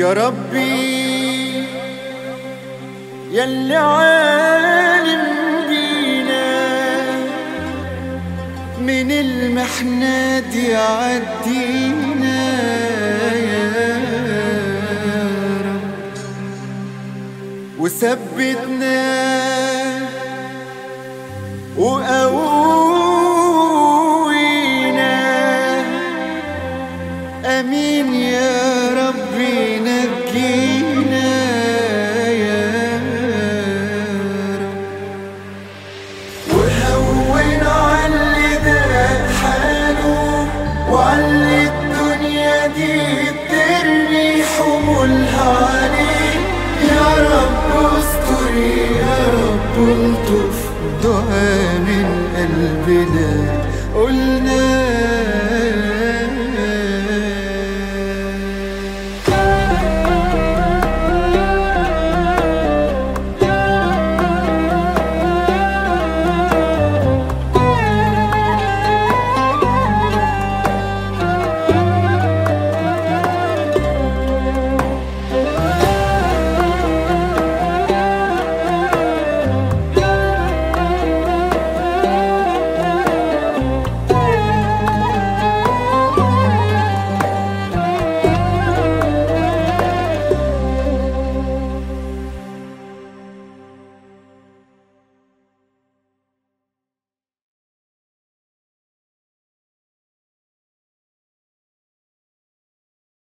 يا ربي يلي عالم بينا من المحنة دي عدينا يا رب. وثبتنا وقوينا. آمين يا ربي نجينا يا رب. وهون علي ده حاله وعلي الدنيا دي ترمي حمولها عليه يا رب استر يا رب الطف. دعاء من قلبنا قلنا